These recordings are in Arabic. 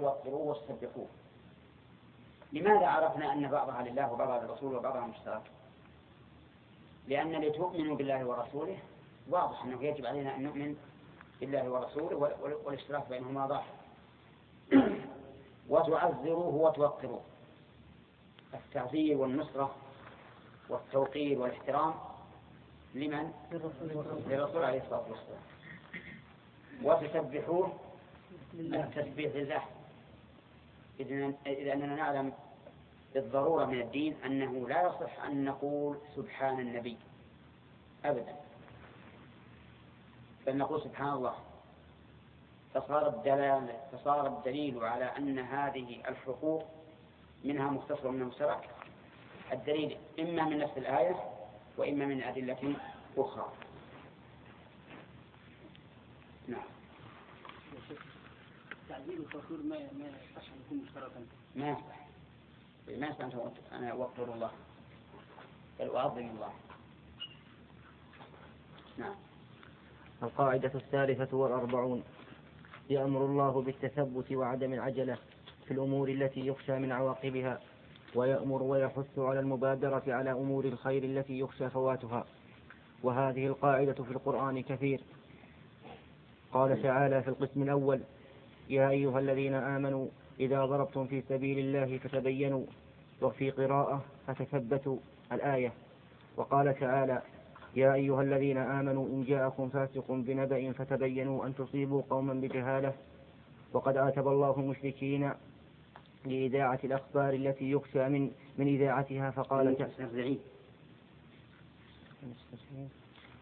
وتوقروه وتسبحوه لماذا عرفنا أن بعضها لله وبعضها للرسول وبعضها مشترك؟ لأن لتؤمنوا بالله ورسوله واضح أنه يجب علينا أن نؤمن بالله ورسوله والاشتراك بينهما ظاهر وتعذروه وتوقروه التعذير والنصرة والتوقير والاحترام لمن؟ للرسول. عليه الصلاة والسلام. وتسبحوه التسبيح لله. إذ أننا نعلم بالضرورة من الدين أنه لا يصح أن نقول سبحان النبي. أبدا. بل نقول سبحان الله. فصار الدلال فصار الدليل على أن هذه الحقوق منها مختصر ومنها مشترك. الدليل إما من نفس الآية وإما من أدلة أخرى. نعم. ما ما يصح أن يكون مشتركا. ما يصح ما يصح أنا أوقر الله. بل أعظم الله. نعم. القاعدة الثالثة والأربعون. يأمر الله بالتثبت وعدم العجلة في الأمور التي يخشى من عواقبها ويأمر ويحث على المبادرة على أمور الخير التي يخشى فواتها. وهذه القاعدة في القرآن كثير. قال تعالى في القسم الأول يا أيها الذين آمنوا إذا ضربتم في سبيل الله فتبينوا وفي قراءة فتثبتوا الآية. وقال تعالى يا أيها الذين آمنوا إن جاءكم فاسق بنبأ فتبينوا أن تصيبوا قوما بجهالة. وقد عاتب الله المشركين لإذاعة الأخبار التي يخشى من من إذاعتها فقال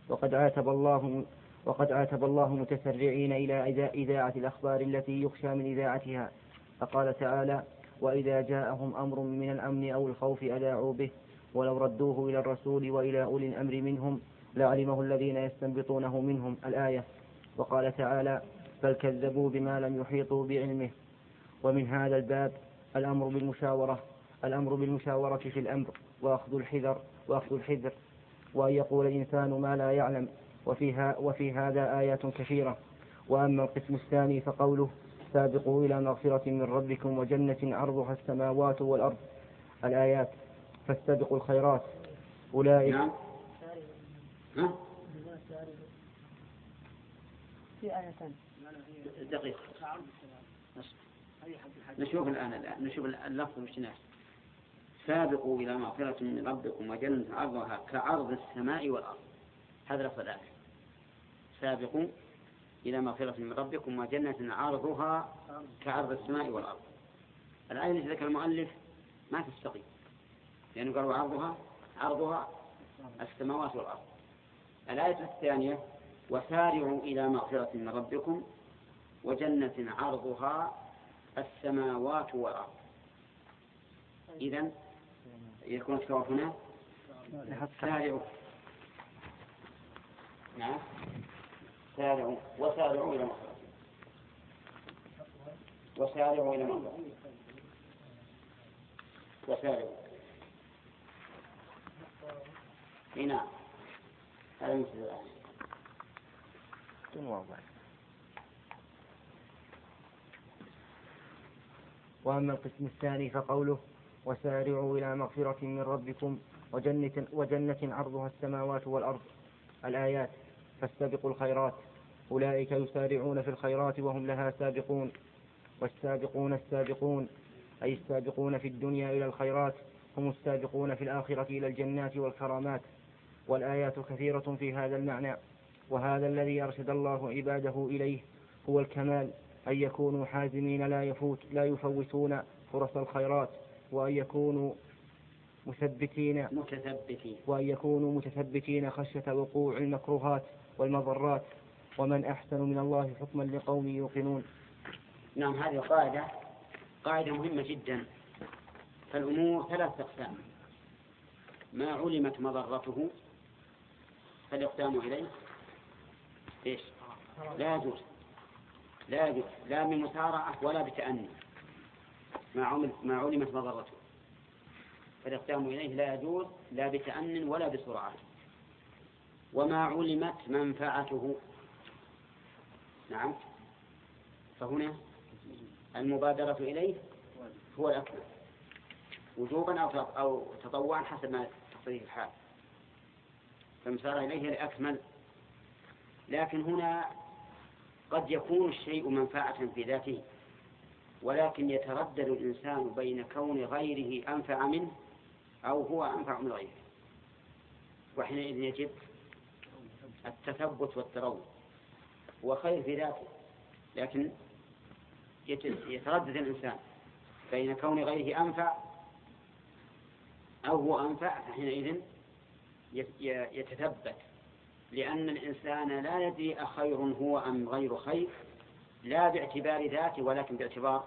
وقد عاتب الله وقد عاتب الله متسرعين إلى إذاعة الأخبار التي يخشى من إذاعتها. فقال تعالى وإذا جاءهم أمر من الأمن أو الخوف أذاعوا به ولو ردوه إلى الرسول وإلى أولي الأمر منهم لعلمه الذين يستنبطونه منهم الآية. وقال تعالى بل كذبوا بما لم يحيطوا بعلمه. ومن هذا الباب الأمر بالمشاورة الأمر بالمشاورة في الأمر وأخذ الحذر وأخذ الحذر وأن يقول الإنسان ما لا يعلم. وفيها وفي هذا آيات كثيرة. وأما القسم الثاني فقوله سابقوا إلى مغفرة من ربكم وجنة عرضها السماوات والأرض. الآيات فاستبقوا الخيرات. أولئك نعم. ها؟ في آية دقيقة نشوف الآن الآن. نشوف اللفظ مش سابقوا إلى مغفرة من ربكم وجنة عرضها كعرض السماء والأرض. هذا لفظ الآية سابقوا إلى مغفرة من ربكم وجنة عرضها كعرض السماء والأرض. الآية التي ذكر المؤلف ما تستقيم. لأنه قالوا عرضها عرضها السماوات والأرض. الآية الثانية وسارعوا إلى مغفرة من ربكم وجنة عرضها السماوات والأرض. إذا يكون السواء هنا. سارعوا. نعم. سارعوا وسارعوا إلى مغفرة وسارعوا إلى مغفرة وسارعوا. نعم هذا مثل الآية وأما القسم الثاني فقوله وسارعوا إلى مغفرة من ربكم وجنة, وجنة عرضها السماوات والأرض. الآيات فاستبقوا الخيرات. أولئك يسارعون في الخيرات وهم لها سابقون والسابقون السابقون أي السابقون في الدنيا إلى الخيرات هم السابقون في الآخرة إلى الجنات والكرامات والآيات كثيرة في هذا المعنى وهذا الذي أرشد الله عباده إليه هو الكمال أن يكونوا حازمين لا يفوت لا يفوتون فرص الخيرات وأن يكونوا مثبتين متثبتين. وأن يكونوا متثبتين خشية وقوع المكروهات والمضرات. ومن أحسن من الله حكما لقوم يوقنون. نعم هذه القاعدة قاعدة مهمة جدا. فالأمور ثلاث أقسام. ما علمت مضرته فالإقدام إليه؟ إيش؟ لا يجوز. لا يجوز. لا من مسارعة ولا بتأني ما ما علمت مضرته. فالإقدام إليه؟ لا يجوز. لا بتأن ولا بسرعة وما علمت منفعته. نعم. فهنا المبادرة إليه هو الأكمل. وجوبا أو أو تطوعا حسب ما تقتضيه الحال. فالمسارعة إليه الأكمل. لكن هنا قد يكون الشيء منفعة في ذاته ولكن يتردد الإنسان بين كون غيره أنفع منه أو هو أنفع من غيره. وحينئذ يجب التثبت والتروي هو خير في ذاته لكن يتردد الإنسان. بين كون غيره أنفع أو هو أنفع فحينئذ يتثبت. لأن الإنسان لا يدري أخير هو أم غير خير لا باعتبار ذاته ولكن باعتبار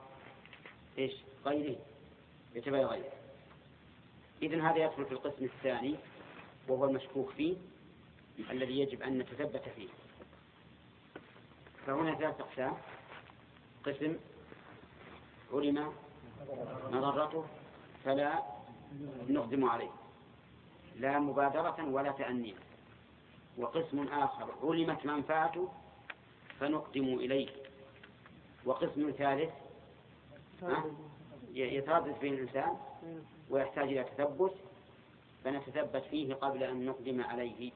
إيش؟ غيره باعتبار غيره. إذن هذا يدخل في القسم الثاني وهو المشكوك فيه الذي يجب أن نتثبت فيه. فهنا ثلاث أقسام. قسم علم مضرته فلا نقدم عليه. لا مبادرة ولا تأنيا وقسم آخر علمت منفعته فنقدم إليه. وقسم ثالث يتردد فيه الإنسان ويحتاج إلى تثبت فنتثبت فيه قبل أن نقدم عليه.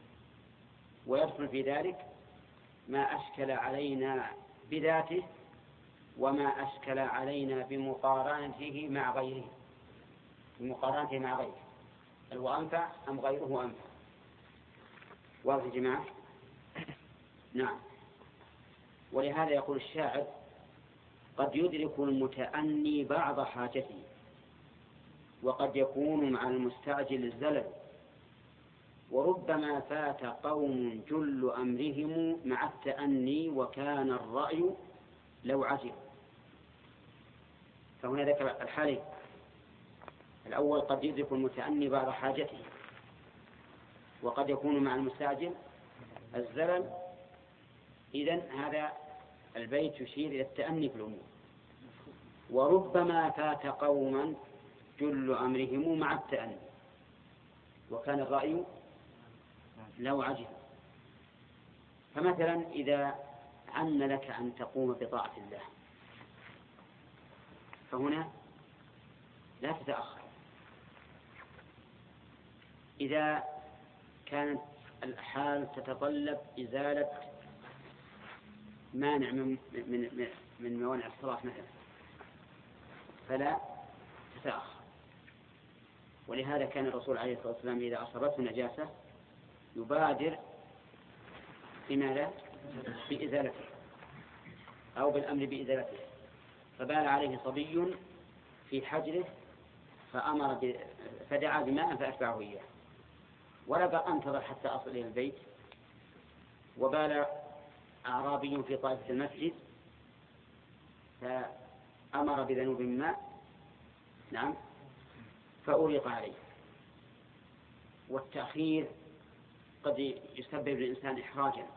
ويدخل في ذلك ما أشكل علينا بذاته وما أشكل علينا بمقارنته مع غيره. بمقارنته مع غيره. هل هو أنفع أم غيره أنفع؟ واضح يا جماعة؟ نعم. ولهذا يقول الشاعر قد يدرك المتأني بعض حاجته وقد يكون مع المستعجل الزلل وربما فات قوم جل أمرهم مع التأني وكان الرأي لو عجب. فهنا ذكر الحالين الأول قد يدرك المتأني بعض حاجته وقد يكون مع المستعجل الزلل. إذن هذا البيت يشير إلى التأني في الأمور. وربما فات قوما جل أمرهم مع التأني وكان الرأي لو عجب فمثلا إذا عن لك أن تقوم بطاعة الله فهنا لا تتأخر. إذا كانت الحال تتطلب إزالة مانع من من من موانع الصلاة مثلا فلا تتأخر. ولهذا كان الرسول عليه الصلاة والسلام إذا أصابته نجاسة يبادر بماذا؟ بإزالته أو بالأمر بإزالته. فبال عليه صبي في حجره فأمر ب... فدعا بماء فأتبعه إياه. ولم أنتظر حتى أصل إلى البيت. وبال أعرابي في طائفة المسجد فأمر بذنوب ماء. نعم. فأريق عليه. والتأخير قد يسبب للإنسان إحراجا.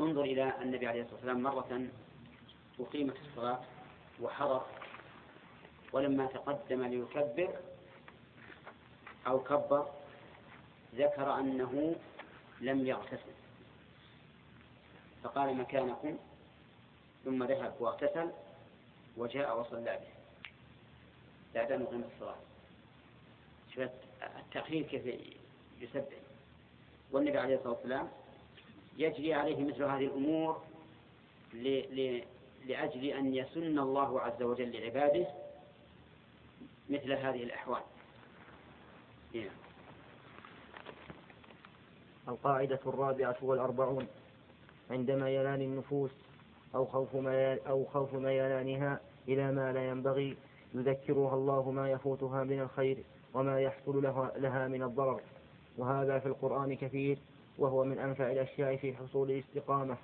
انظر إلى النبي عليه الصلاة والسلام مرة أقيمت الصلاة وحضر ولما تقدم ليكبر أو كبر ذكر أنه لم يغتسل. فقال مكانكم ثم ذهب واغتسل وجاء وصلى به. بعد أن أقيمت الصلاة. شوف التأخير كيف يسبب. والنبي عليه الصلاة والسلام يجري عليه مثل هذه الأمور. لأجل أن يسن الله عز وجل لعباده مثل هذه الأحوال yeah. نعم. القاعدة الرابعة والأربعون عندما ينال النفوس أو خوف ما أو خوف ميلانها إلى ما لا ينبغي يذكرها الله ما يفوتها من الخير وما يحصل لها, لها من الضرر وهذا في القرآن كثير وهو من أنفع الأشياء في حصول الاستقامة.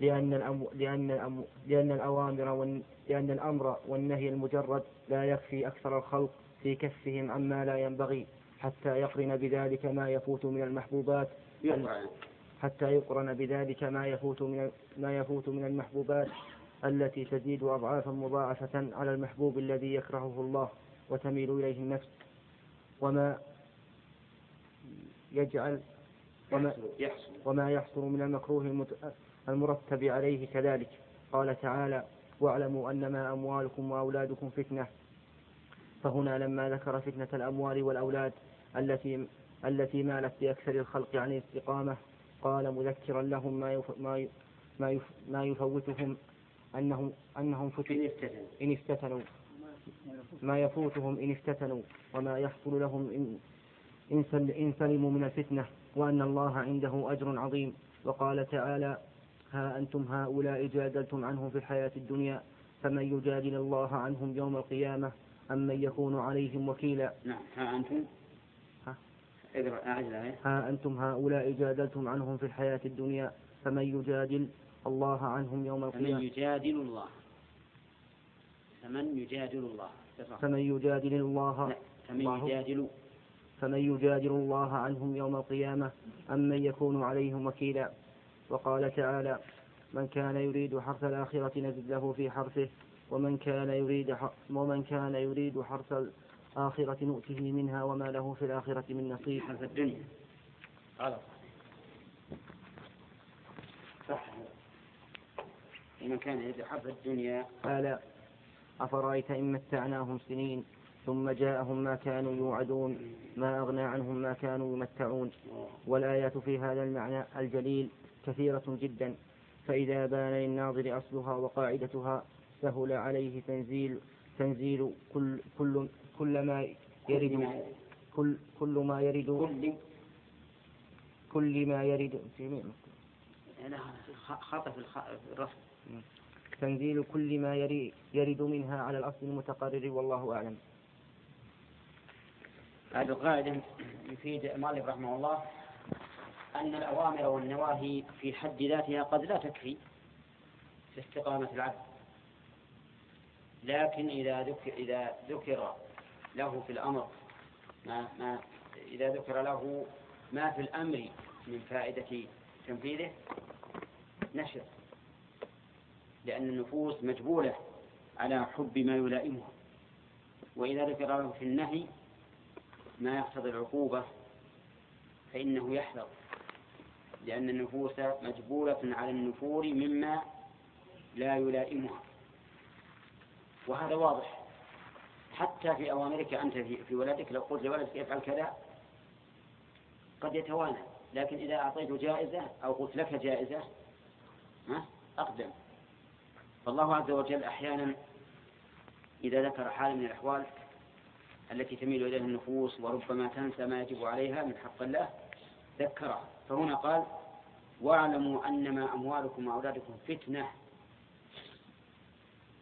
لأن الأم لأن الأم لأن الأوامر وال لأن الأمر والنهي المجرد لا يكفي أكثر الخلق في كفهم عما لا ينبغي حتى يقرن بذلك ما يفوت من المحبوبات. حتى يقرن بذلك ما يفوت من ما يفوت من المحبوبات التي تزيد أضعافا مضاعفة على المحبوب الذي يكرهه الله وتميل إليه النفس. وما يجعل وما وما يحصل من المكروه المرتب عليه كذلك. قال تعالى واعلموا أنما أموالكم وأولادكم فتنة. فهنا لما ذكر فتنة الأموال والأولاد التي التي مالت بأكثر الخلق عن الاستقامة قال مذكرا لهم ما يف ما ي- ما, يف ما يفوتهم أنهم أنهم فتن إن افتتنوا. إن افتتنوا. ما يفوتهم إن افتتنوا وما يحصل لهم إن إن سل- إن سلموا من الفتنة وأن الله عنده أجر عظيم. وقال تعالى ها أنتم هؤلاء جادلتم عنهم في الحياة الدنيا فمن يجادل الله عنهم يوم القيامة أم من يكون عليهم وكيلا؟ نعم. ها أنتم؟ ها. ها أنتم هؤلاء جادلتم عنهم في الحياة الدنيا فمن يجادل الله عنهم يوم فمن القيامة. يجادل الله. فمن يجادل الله. فمن يجادل الله. فمن الله. يجادل فمن يجادل الله عنهم يوم القيامة أم من يكون عليهم وكيلا؟ وقال تعالى من كان يريد حرث الآخرة نزد له في حرثه ومن كان يريد. ومن كان يريد حرث الآخرة نؤته منها وما له في الآخرة من نصيب. حرف الدنيا. غلط صح ومن كان يريد حرف الدنيا. قال أفرأيت إن متعناهم سنين؟ ثم جاءهم ما كانوا يوعدون ما أغنى عنهم ما كانوا يمتعون. والآيات في هذا المعنى الجليل كثيرة جدا. فإذا بان للناظر أصلها وقاعدتها سهل عليه تنزيل تنزيل كل كل كل ما يرد كل كل ما يرد كل ما يرد. في مين؟ لا خ- خطأ في الخ- في الرفع تنزيل كل ما يرد منها على الأصل المتقرر والله أعلم. هذه القاعدة يفيد المؤلف رحمه الله أن الأوامر والنواهي في حد ذاتها قد لا تكفي في استقامة العبد. لكن إذا ذكر إذا ذكر له في الأمر ما ما إذا ذكر له ما في الأمر من فائدة تنفيذه نشر لأن النفوس مجبولة على حب ما يلائمها. وإذا ذكر له في النهي ما يقتضي العقوبة فإنه يحذر لأن النفوس مجبولة على النفور مما لا يلائمها. وهذا واضح. حتى في أوامرك أنت في, ولدك لو قلت لولدك افعل كذا قد يتوانى. لكن إذا أعطيته جائزة أو قلت لك جائزة أقدم. فالله عز وجل أحيانا إذا ذكر حال من الأحوال التي تميل إليها النفوس وربما تنسى ما يجب عليها من حق الله ذكرها. فهنا قال واعلموا أنما أموالكم وأولادكم فتنة.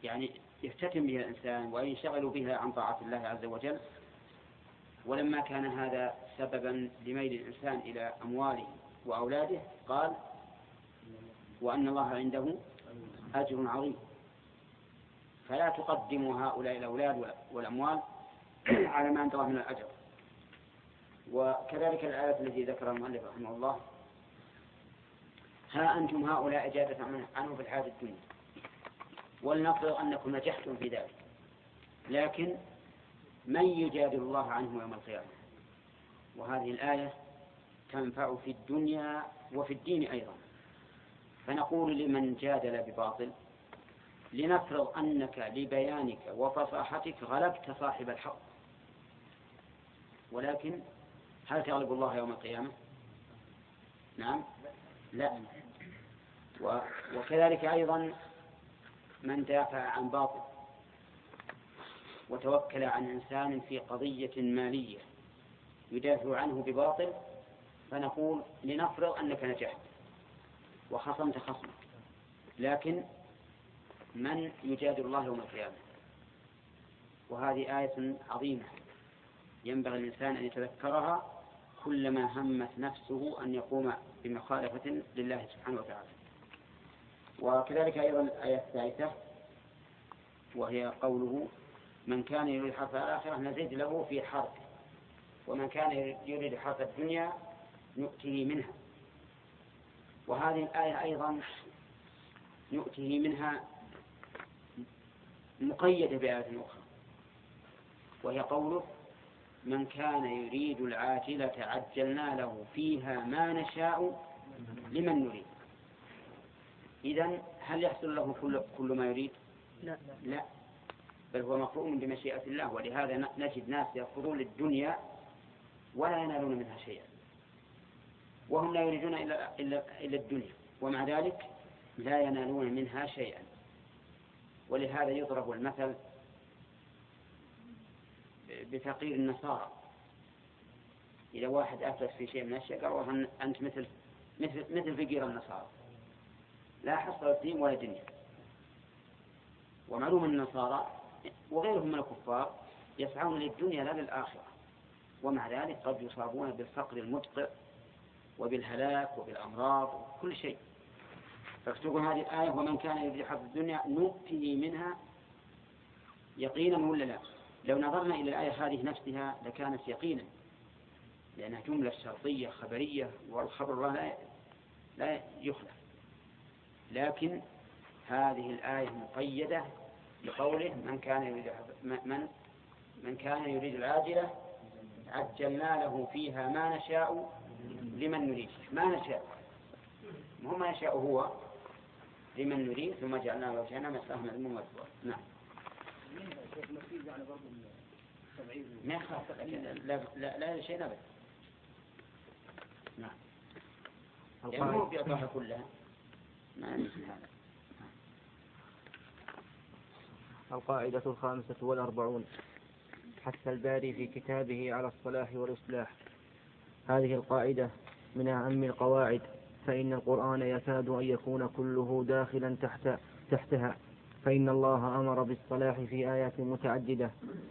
يعني يفتتن بها الإنسان وينشغل بها عن طاعة الله عز وجل ولما كان هذا سببا لميل الإنسان إلى أمواله وأولاده قال وأن الله عنده أجر عظيم. فلا تقدموا هؤلاء الأولاد والأموال على ما الله من الأجر. وكذلك الآية التي ذكرها المؤلف رحمه الله. ها أنتم هؤلاء أجابة عنه في الحياة الدنيا. ولنفرض أنكم نجحتم في ذلك. لكن من يجادل الله عنه يوم القيامة؟ وهذه الآية تنفع في الدنيا وفي الدين أيضا. فنقول لمن جادل بباطل لنفرض أنك لبيانك وفصاحتك غلبت صاحب الحق. ولكن هل تغلب الله يوم القيامة؟ نعم. لا. وكذلك أيضا من دافع عن باطل وتوكل عن إنسان في قضية مالية يدافع عنه بباطل فنقول لنفرض أنك نجحت وخصمت خصمك. لكن من يجادل الله يوم القيامة؟ وهذه آية عظيمة. ينبغي الإنسان أن يتذكرها كلما همت نفسه أن يقوم بمخالفة لله سبحانه وتعالى. وكذلك أيضا الآية الثالثة وهي قوله من كان يريد حرث الآخرة نزيد له في حرث ومن كان يريد حرث الدنيا نؤتيه منها. وهذه الآية أيضا نؤتيه منها مقيدة بآية أخرى وهي قوله من كان يريد العاجلة عجلنا له فيها ما نشاء لمن نريد. إذا هل يحصل له كل, كل ما يريد؟ لا. لا. بل هو مفهوم بمشيئة الله ولهذا نجد ناس يرفضون للدنيا ولا ينالون منها شيئا. وهم لا يريدون إلا, إلا, إلا الدنيا ومع ذلك لا ينالون منها شيئا. ولهذا يضرب المثل بفقير النصارى. إذا واحد أفلس في شيء من الأشياء قالوا أن- أنت مثل مثل مثل فقير النصارى. لا حصل الدين ولا دنيا. ومعلوم النصارى وغيرهم من الكفار يسعون للدنيا لا للآخرة. ومع ذلك قد يصابون بالفقر المدقع وبالهلاك وبالأمراض وكل شيء. فاكتبوا هذه الآية ومن كان يريد حظ الدنيا نؤتيه منها يقينا ولا لا؟ لو نظرنا إلى الآية هذه نفسها لكانت يقينا لأنها جملة شرطية خبرية والخبر لا لا يخلف. لكن هذه الآية مقيدة بقوله من كان يريد من من كان يريد العاجلة عجلنا له فيها ما نشاء لمن نريد. ما نشاء؟ ما هو ما يشاء هو لمن نريد ثم جعلنا له جهنم يصلاها مذموما مدحورا نعم. ما يخاف لا لا لا, شيء ابدا نعم يعني بيعطاها كلها ما مثل هذا القاعدة الخامسة والأربعون. حث الباري في كتابه على الصلاح والإصلاح. هذه القاعدة من أهم القواعد فإن القرآن يكاد أن يكون كله داخلا تحت تحتها. فإن الله أمر بالصلاح في آيات متعددة.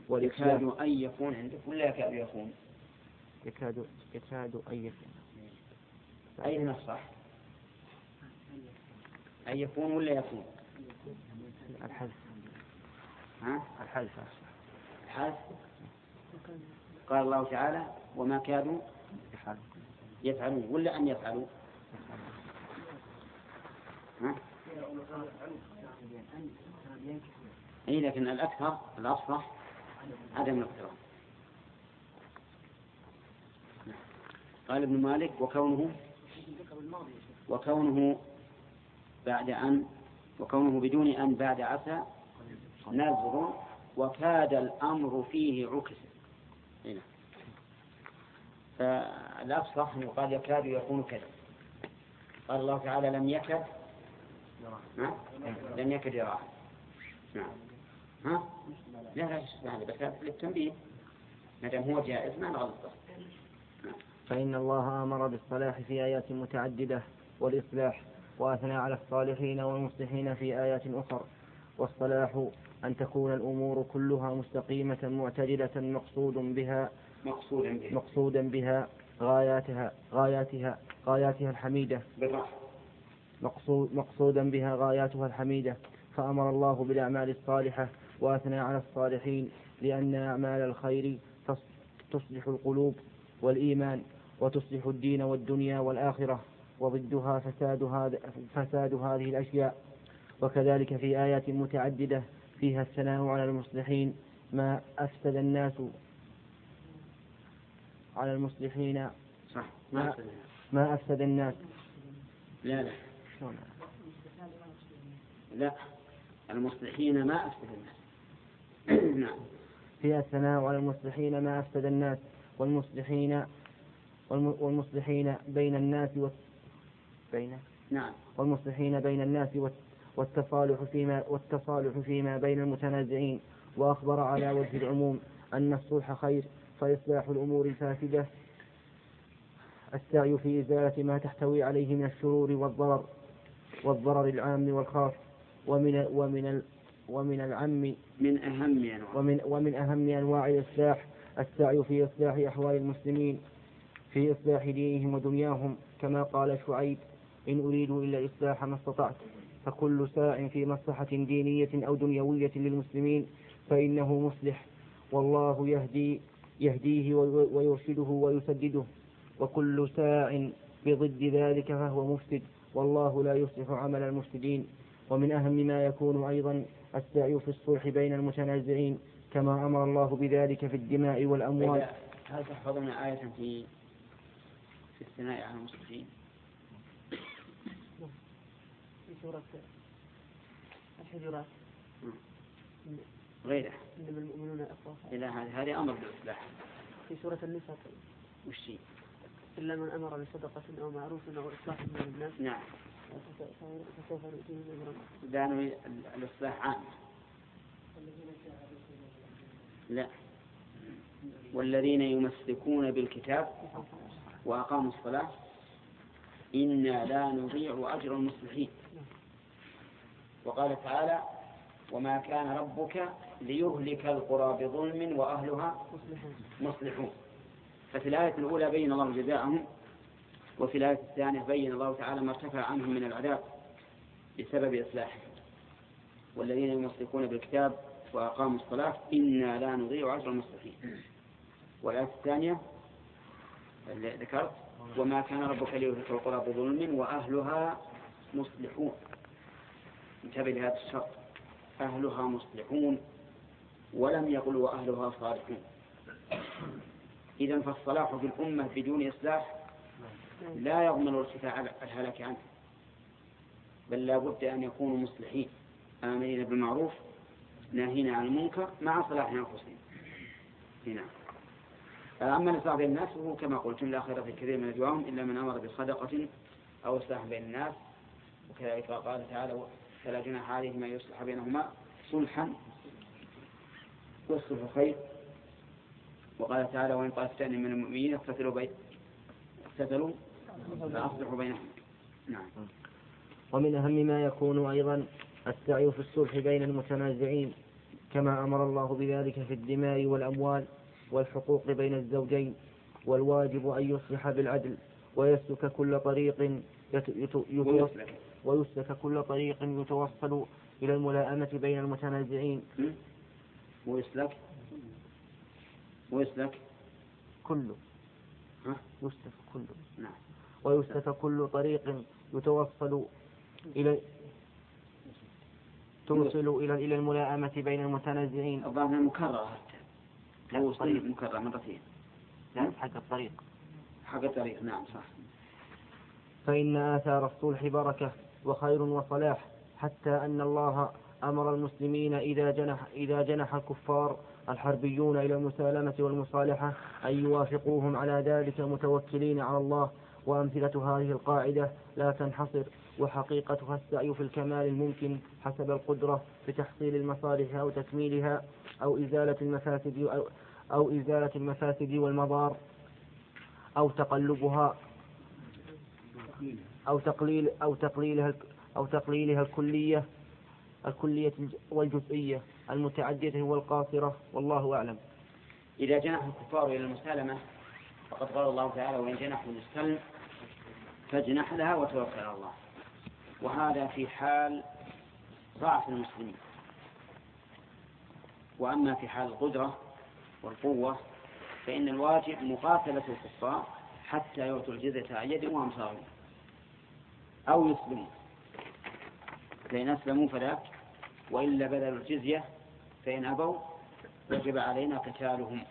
يكاد أن يكون عندك ولا يكاد يكون. يكاد يكاد أن يكون. أين الصح؟ أن يكون ولا يكون؟ الحذف. ها؟ الحذف. الحذف. قال الله تعالى وما كادوا يفعل يفعلون. ولا أن يفعلوا؟ ها؟ أي لكن الأكثر الأصح عدم الاقتران قال ابن مالك وكونه وكونه بعد أن وكونه بدون أن بعد عسى نذر وكاد الأمر فيه عكس. هنا فالأفصح أنه قال يكاد يكون كذا. قال الله تعالى لم يكد؟ لم يكد يراه نعم ها؟ لا لا هذا بس للتنبيه ما دام هو جائز ما نغلطه فإن الله أمر بالصلاح في آيات متعددة والإصلاح وأثنى على الصالحين والمصلحين في آيات أخرى والصلاح أن تكون الأمور كلها مستقيمة معتدلة مقصود بها مقصودا به مقصودا بها غاياتها غاياتها غاياتها الحميدة. مقصود مقصودا بها غاياتها الحميدة. فأمر الله بالأعمال الصالحة وأثنى على الصالحين لأن أعمال الخير تص- تصلح القلوب والإيمان وتصلح الدين والدنيا والآخرة وضدها فساد, هذا فساد هذه الأشياء وكذلك في آيات متعددة فيها الثناء على المصلحين ما أفسد الناس على المصلحين صح ما- ما أفسد. الناس لا لا؟ لا المصلحين ما أفسد الناس. نعم. فيها الثناء على المصلحين ما أفسد الناس والمصلحين والم- والمصلحين بين الناس وال- بين نعم. والمصلحين بين الناس والت- والتصالح فيما والتصالح فيما بين المتنازعين. وأخبر على وجه العموم أن الصلح خير فإصلاح الأمور الفاسدة السعي في إزالة ما تحتوي عليه من الشرور والضرر والضرر العام والخاص. ومن ومن ومن العم من أهم أنواع. ومن ومن أهم أنواع الإصلاح السعي في إصلاح أحوال المسلمين في إصلاح دينهم ودنياهم كما قال شعيب إن أريد إلا الإصلاح ما استطعت فكل ساع في مصلحة دينية أو دنيوية للمسلمين فإنه مصلح والله يهدي يهديه وي- ويرشده ويسدده وكل ساع بضد ذلك فهو مفسد والله لا يصلح عمل المفسدين. ومن أهم ما يكون أيضا السعي في الصلح بين المتنازعين كما أمر الله بذلك في الدماء والأموال. هل تحفظون آية في في الثناء على المصلحين في سورة الحجرات. غيره إنما المؤمنون إخوة إلى هذه. هذه أمر بالإصلاح. في سورة النساء. وش هي؟ إلا من أمر بصدقة أو معروف أو إصلاح بين الناس. نعم. دانوا الإصلاح عام لا. والذين يمسكون بالكتاب وأقاموا الصلاة إنا لا نضيع أجر المصلحين. وقال تعالى وما كان ربك ليهلك القرى بظلم وأهلها مصلحون. ففي الآية الأولى بين الله جزاءهم وفي الآية الثانية بين الله تعالى ما ارتفع عنهم من العذاب بسبب إصلاحهم والذين يمسكون بالكتاب وأقاموا الصلاة إنا لا نضيع أجر المصلحين والآية الثانية اللي ذكرت وما كان ربك ليهلك القرى بظلم وأهلها مصلحون. انتبه لهذا الشرط. أهلها مصلحون ولم يقل وأهلها صالحون. إذا فالصلاح في الأمة بدون إصلاح لا يضمن ارتفاع الهلاك عنه. بل لا بد أن يكونوا مصلحين آمرين بالمعروف ناهين عن المنكر مع صلاح أنفسهم. هنا. أما بين الناس فهو كما قلت لا خير في كثير من أدواهم إلا من أمر بصدقة أو إصلاح بين الناس. وكذلك قال تعالى فلا جناح عليهما أن يصلح بينهما صلحا والصلح خير. وقال تعالى وإن طائفتان من المؤمنين اقتتلوا بين اقتتلوا فأصلحوا بينهم. نعم. ومن أهم ما يكون أيضا السعي في الصلح بين المتنازعين كما أمر الله بذلك في الدماء والأموال والحقوق بين الزوجين والواجب أن يصلح بالعدل ويسلك كل طريق يتوصل ويسلك. كل طريق يتوصل إلى الملاءمة بين المتنازعين? ويسلك. ويسلك. كله. ها؟ يسلك كله. نعم. ويسلك كل طريق يتوصل إلى توصل إلى إلى الملاءمة بين المتنازعين. الظاهر مكررة. لا،. طريق مكرر مرتين لا حق الطريق. حق الطريق نعم صح. فإن آثار الصلح بركة وخير وصلاح حتى أن الله أمر المسلمين إذا جنح إذا جنح الكفار الحربيون إلى المسالمة والمصالحة أن يوافقوهم على ذلك متوكلين على الله وأمثلة هذه القاعدة لا تنحصر وحقيقتها السعي في الكمال الممكن حسب القدرة بتحصيل المصالح أو تكميلها أو إزالة المفاسد أو, إزالة المفاسد والمضار أو تقلبها أو تقليل أو تقليلها أو تقليلها الكلية الكلية والجزئية المتعدية والقاصرة والله أعلم. إذا جنح الكفار إلى المسالمة فقد قال الله تعالى وإن جنحوا للسلم فاجنح لها وتوكل على الله. وهذا في حال ضعف المسلمين. وأما في حال القدرة والقوة فإن الواجب مقاتلة الكفار حتى يعطوا الجزية عن يد وهم صاغرون أو يسلموا. فإن أسلموا فذاك وإلا بذلوا الجزية فإن أبوا وجب علينا قتالهم.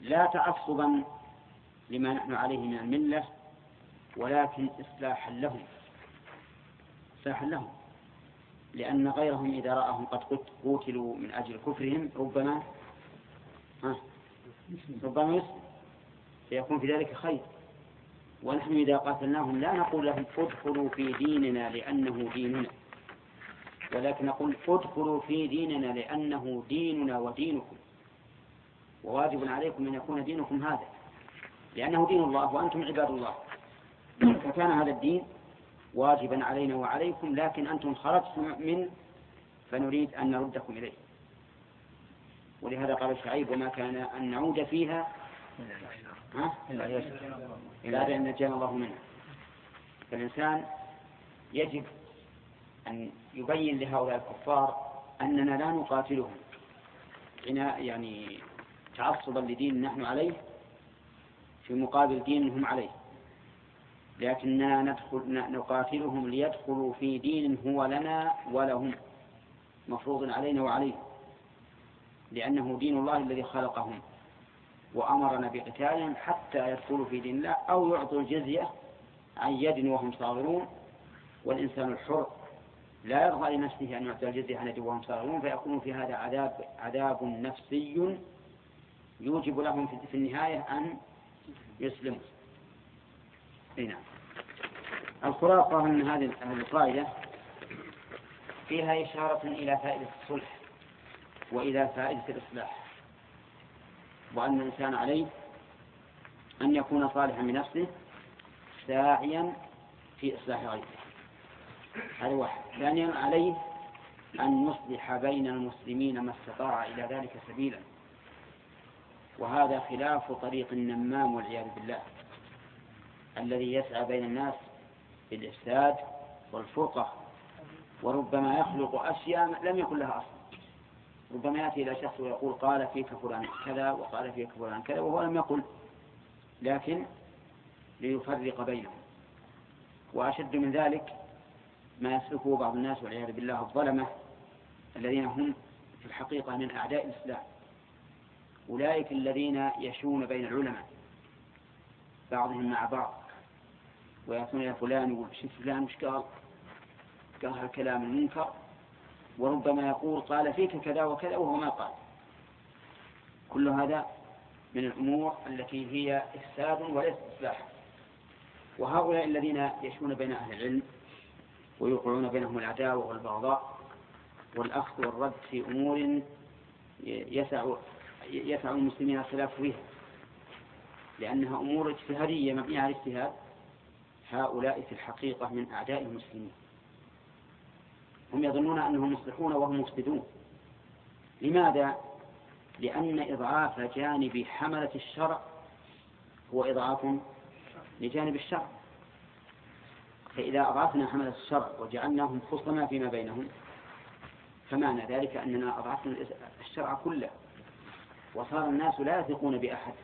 لا تعصبا لما نحن عليه من الملة ولكن إصلاحا لهم إصلاحا لهم. لأن غيرهم إذا رأهم قد قت- قتلوا من أجل كفرهم ربما ها ربما يسلم فيكون في ذلك خير. ونحن إذا قاتلناهم لا نقول لهم ادخلوا في ديننا لأنه ديننا ولكن نقول ادخلوا في ديننا لأنه ديننا ودينكم. وواجب عليكم أن يكون دينكم هذا لأنه دين الله وأنتم عباد الله. فكان هذا الدين واجبا علينا وعليكم لكن أنتم خرجتم منه فنريد أن نردكم إليه. ولهذا قال شعيب وما كان أن نعود فيها ها؟ إلا أن نجانا الله منها. فالإنسان يجب أن يبين لهؤلاء الكفار أننا لا نقاتلهم. يعني تعصبا لدين نحن عليه في مقابل دين هم عليه. لكننا ندخل نقاتلهم ليدخلوا في دين هو لنا ولهم. مفروض علينا وعليهم لأنه دين الله الذي خلقهم. وأمرنا بقتالهم حتى يدخلوا في دين الله أو يعطوا الجزية عن يد وهم صاغرون. والإنسان الحر لا يرضى لنفسه أن يعطي الجزية عن يد وهم صاغرون فيكون في هذا عذاب عذاب نفسي يوجب لهم في- النهاية أن يسلموا. نعم. الخلاصة هذه هذه القاعدة فيها إشارة إلى فائدة الصلح وإلى فائدة الإصلاح. وأن الإنسان عليه أن يكون صالحا بنفسه ساعيا في إصلاح غيره. هذا واحد. ثانيا عليه أن يصلح بين المسلمين ما استطاع إلى ذلك سبيلا. وهذا خلاف طريق النمام والعياذ بالله. الذي يسعى بين الناس بالإفساد والفرقة وربما يخلق أشياء لم يكن لها أصل. ربما يأتي إلى شخص ويقول قال فيك فلان كذا وقال فيك فلان كذا وهو لم يقل لكن ليفرق بينهم. وأشد من ذلك ما يسلكه بعض الناس والعياذ بالله الظلمة الذين هم في الحقيقة من أعداء الإسلام. أولئك الذين يشون بين العلماء بعضهم مع بعض. ويأتون إلى فلان شوف فلان وش قال؟ قال هالكلام المنكر. وربما يقول قال فيك كذا وكذا وهو ما قال. كل هذا من الأمور التي هي إفساد وليس إصلاح. وهؤلاء الذين يشون بين أهل العلم ويوقعون بينهم العداوة والبغضاء والأخذ والرد في أمور يسع يسع المسلمين الخلاف فيها. لأنها أمور اجتهادية مبنية على الاجتهاد هؤلاء في الحقيقة من أعداء المسلمين. هم يظنون أنهم مصلحون وهم مفسدون. لماذا؟ لأن إضعاف جانب حملة الشرع هو إضعاف لجانب الشرع. فإذا أضعفنا حملة الشرع وجعلناهم خصما فيما بينهم فمعنى ذلك أننا أضعفنا الشرع كله. وصار الناس لا يثقون بأحد.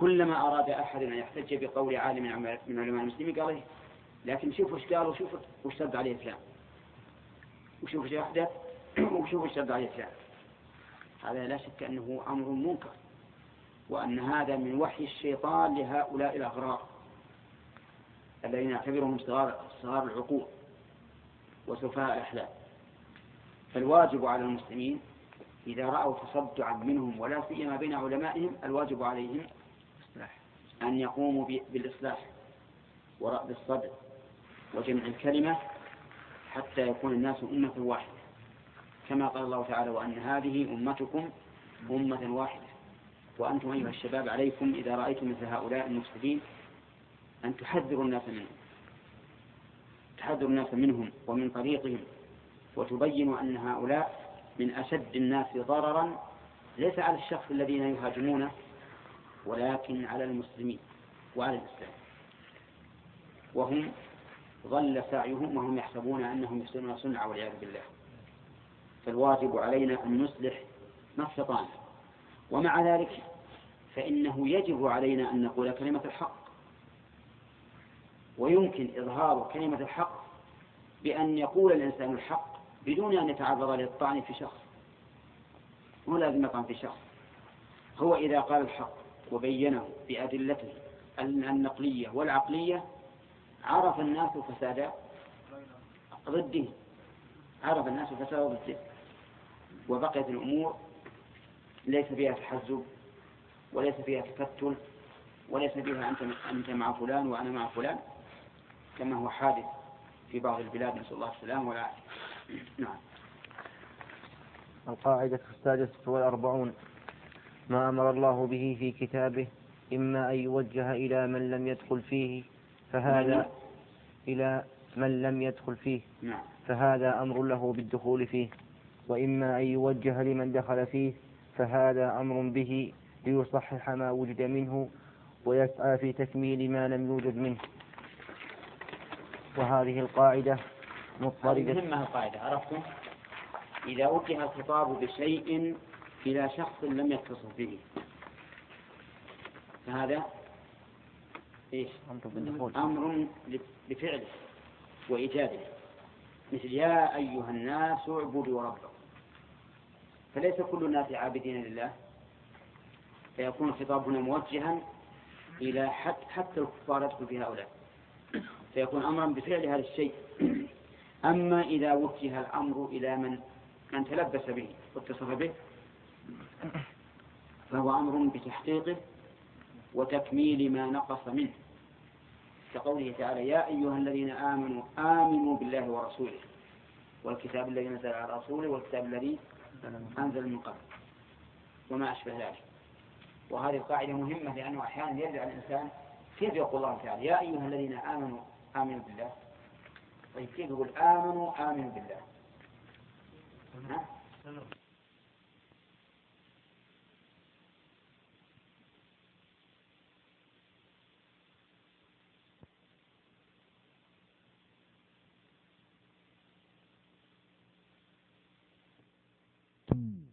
كلما أراد أحد أن يحتج بقول عالم من علماء المسلمين قال إيه؟ لكن شوف وش قال وشوف وش رد عليه فلان وشوف وش أحدث وشوف وش رد عليه فلان هذا لا شك أنه أمر منكر وأن هذا من وحي الشيطان لهؤلاء الأغرار الذين يعتبرهم صغار صغار العقول وسفهاء الأحلام. فالواجب على المسلمين إذا رأوا تصدعا منهم ولا سيما بين علمائهم الواجب عليهم أن يقوموا بالإصلاح ورأب الصدر وجمع الكلمة حتى يكون الناس أمة واحدة. كما قال الله تعالى وأن هذه أمتكم أمة واحدة. وأنتم أيها الشباب عليكم إذا رأيتم مثل هؤلاء المفسدين أن تحذروا الناس منهم. تحذروا الناس منهم ومن طريقهم وتبينوا أن هؤلاء من أشد الناس ضررا ليس على الشخص الذين يهاجمونه ولكن على المسلمين وعلى الإسلام. وهم ظل سعيهم وهم يحسبون أنهم يحسنون صنعا والعياذ بالله. فالواجب علينا أن نصلح ما استطعنا. ومع ذلك فإنه يجب علينا أن نقول كلمة الحق. ويمكن إظهار كلمة الحق بأن يقول الإنسان الحق بدون أن يتعرض للطعن في شخص. مو لازم يطعن في شخص. هو إذا قال الحق وبينه بأدلته النقلية والعقلية عرف الناس فساد ضده. عرف الناس فساد ضده. وبقيت الأمور ليس فيها تحزب وليس فيها تكتل وليس فيها أنت أنت مع فلان وأنا مع فلان كما هو حادث في بعض البلاد نسأل الله السلامة والعافية. نعم. القاعدة السادسة والأربعون. ما أمر الله به في كتابه إما أن يوجه إلى من لم يدخل فيه فهذا إلى من لم يدخل فيه نعم. فهذا أمر له بالدخول فيه. وإما أن يوجه لمن دخل فيه فهذا أمر به ليصحح ما وجد منه ويسعى في تكميل ما لم يوجد منه. وهذه القاعدة هذه مضطردة مهمة القاعدة عرفتم؟ إذا وجه الخطاب بشيء إلى شخص لم يتصف به. فهذا إيش؟ أمر بفعله وإيجاده. مثل يا أيها الناس اعبدوا ربكم. فليس كل الناس عابدين لله. فيكون الخطاب هنا موجها إلى حتى, حتى الكفار يدخل في هؤلاء. فيكون أمرا بفعل هذا الشيء. أما إذا وجه الأمر إلى من من تلبس به واتصف به فهو أمر بتحقيقه وتكميل ما نقص منه. كقوله تعالى يا أيها الذين آمنوا آمنوا بالله ورسوله. والكتاب الذي نزل على رسوله والكتاب الذي أنزل من قبل. وما أشبه ذلك. وهذه القاعدة مهمة لأنه أحيانا يرجع الإنسان كيف يقول الله تعالى يا أيها الذين آمنوا آمنوا بالله. طيب كيف يقول آمنوا آمنوا بالله؟ ها؟ Um,